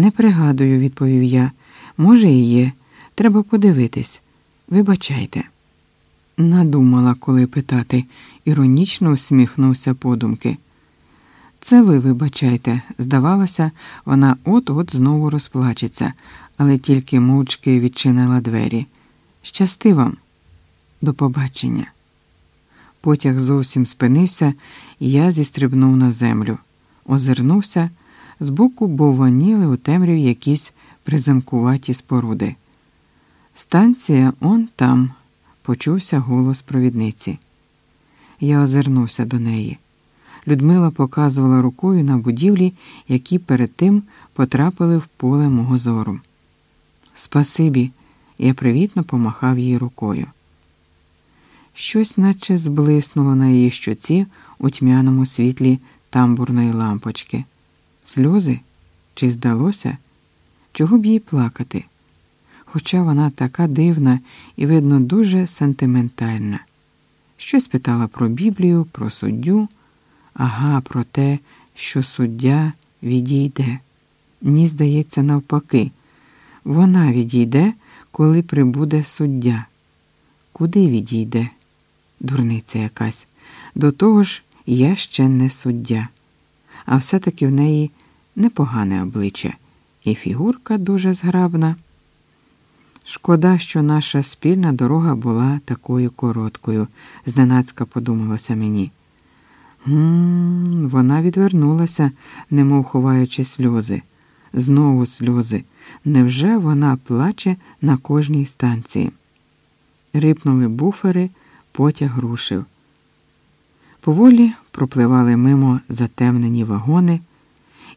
Не пригадую, відповів я. Може, і є. Треба подивитись. Вибачайте. Надумала, коли питати, іронічно усміхнувся подумки. Це ви вибачайте, здавалося, вона от-от знову розплачеться, але тільки мовчки відчинила двері. Щасти вам, до побачення. Потяг зовсім спинився, і я зістрибнув на землю. Озирнувся, збоку бовваніли у темряві якісь приземкуваті споруди. Станція он там, почувся голос провідниці. Я озирнувся до неї. Людмила показувала рукою на будівлі, які перед тим потрапили в поле мого зору. Спасибі, я привітно помахав їй рукою. Щось наче зблиснуло на її щоці у тьмяному світлі тамбурної лампочки. Сльози? Чи здалося? Чого б їй плакати? Хоча вона така дивна і, видно, дуже сентиментальна. Щось питала про Біблію, про суддю, ага, про те, що суддя відійде. Ні, здається, навпаки, вона відійде, коли прибуде суддя. Куди відійде? Дурниця якась. До того ж, я ще не суддя, а все-таки в неї непогане обличчя, і фігурка дуже зграбна. Шкода, що наша спільна дорога була такою короткою, зненацька подумалося мені. Гм, вона відвернулася, немов ховаючи сльози. Знову сльози. Невже вона плаче на кожній станції? Рипнули буфери, потяг рушив. Поволі пропливали мимо затемнені вагони,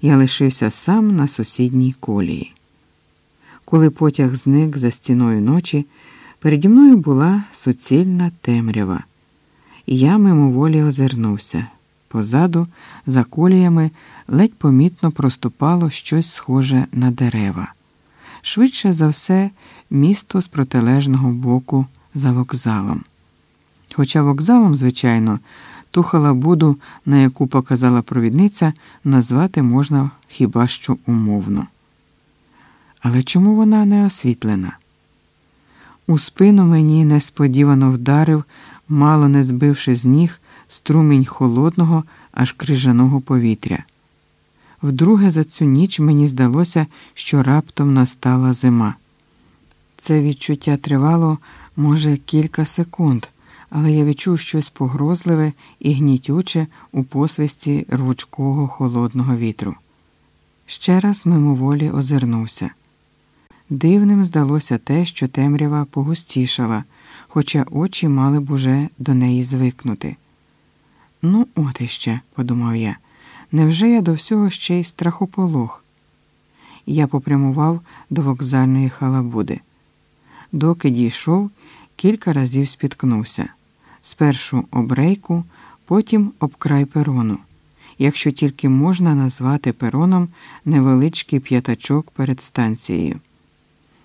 я лишився сам на сусідній колії. Коли потяг зник за стіною ночі, переді мною була суцільна темрява, і я мимоволі озирнувся. Позаду, за коліями, ледь помітно проступало щось схоже на дерева. Швидше за все, місто з протилежного боку за вокзалом. Хоча вокзалом, звичайно, ту халабуду, на яку показала провідниця, назвати можна хіба що умовно. Але чому вона не освітлена? У спину мені несподівано вдарив, мало не збивши з ніг, струмінь холодного, аж крижаного повітря. Вдруге за цю ніч мені здалося, що раптом настала зима. Це відчуття тривало, може, кілька секунд, але я відчув щось погрозливе і гнітюче у посвисті рвучкого холодного вітру. Ще раз мимоволі озирнувся. Дивним здалося те, що темрява погустішала, хоча очі мали б уже до неї звикнути. Ну, от іще, подумав я, невже я до всього ще й страхополох? Я попрямував до вокзальної халабуди. Доки дійшов, кілька разів спіткнувся спершу об рейку, потім об край перону, якщо тільки можна назвати пероном невеличкий п'ятачок перед станцією.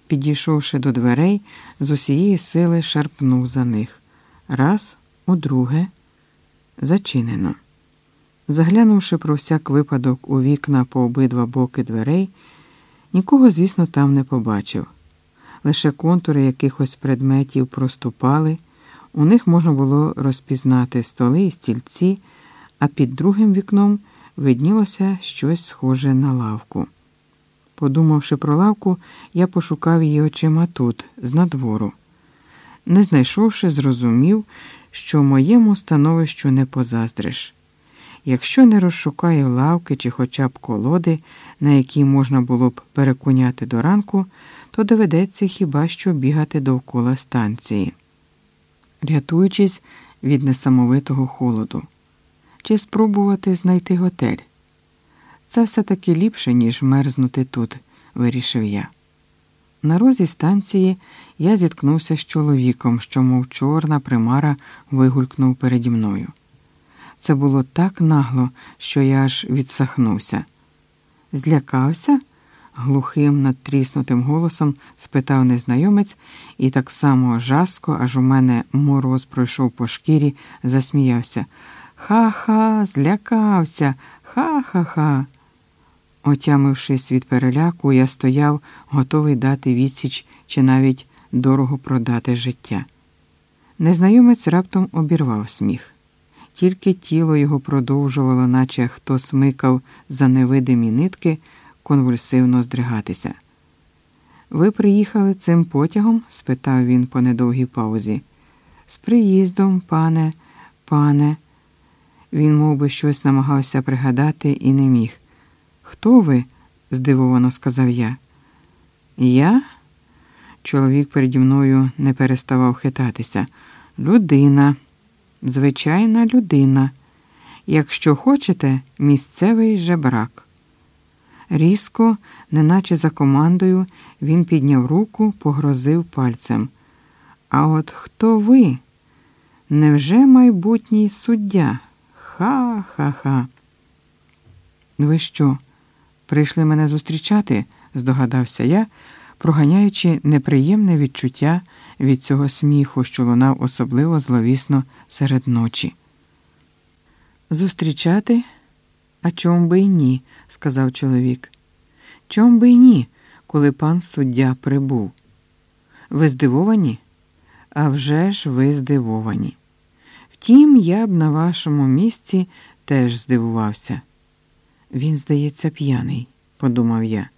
Підійшовши до дверей, з усієї сили шарпнув за них. Раз, удруге, зачинено. Заглянувши про всяк випадок у вікна по обидва боки дверей, нікого, звісно, там не побачив. Лише контури якихось предметів проступали, у них можна було розпізнати столи і стільці, а під другим вікном виднілося щось схоже на лавку. Подумавши про лавку, я пошукав її очима тут, з надвору. Не знайшовши, зрозумів, що моєму становищу не позаздриш. Якщо не розшукаю лавки чи хоча б колоди, на які можна було б перекуняти до ранку, то доведеться хіба що бігати довкола станції, рятуючись від несамовитого холоду, чи спробувати знайти готель. Це все таки ліпше, ніж мерзнути тут, вирішив я. На розі станції я зіткнувся з чоловіком, що, мов чорна примара, вигулькнув переді мною. Це було так нагло, що я аж відсахнувся. Злякався? Глухим, надтріснутим голосом спитав незнайомець, і так само жаско, аж у мене мороз пройшов по шкірі, засміявся. Ха-ха, злякався, ха-ха-ха. Отямившись від переляку, я стояв, готовий дати відсіч чи навіть дорого продати життя. Незнайомець раптом обірвав сміх, тільки тіло його продовжувало, наче хто смикав за невидимі нитки, конвульсивно здригатися. Ви приїхали цим потягом? спитав він по недовгій паузі. З приїздом, пане, пане. Він мов би, щось намагався пригадати і не міг. Хто ви? здивовано сказав я. Я? Чоловік переді мною не переставав хитатися. Людина, звичайна людина. Якщо хочете, місцевий жебрак. Різко, неначе за командою, він підняв руку, погрозив пальцем. А от хто ви? Невже майбутній суддя? Ха-ха-ха. Ви що, прийшли мене зустрічати? здогадався я, проганяючи неприємне відчуття від цього сміху, що лунав особливо зловісно серед ночі. Зустрічати? А чом би й ні, сказав чоловік. Чом би й ні, коли пан суддя прибув? Ви здивовані? А вже ж ви здивовані. Втім, я б на вашому місці теж здивувався. Він, здається, п'яний, подумав я.